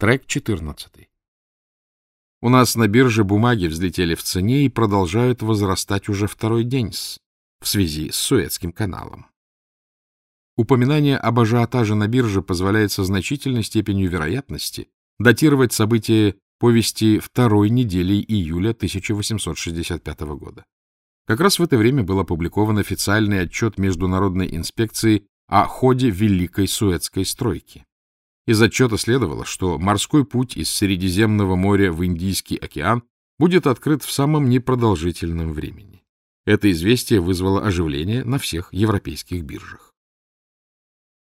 Трек 14. У нас на бирже бумаги взлетели в цене и продолжают возрастать уже второй день в связи с Суэцким каналом. Упоминание об ажиотаже на бирже позволяет со значительной степенью вероятности датировать события повести второй недели июля 1865 года. Как раз в это время был опубликован официальный отчет Международной инспекции о ходе Великой Суэцкой стройки. Из отчета следовало, что морской путь из Средиземного моря в Индийский океан будет открыт в самом непродолжительном времени. Это известие вызвало оживление на всех европейских биржах.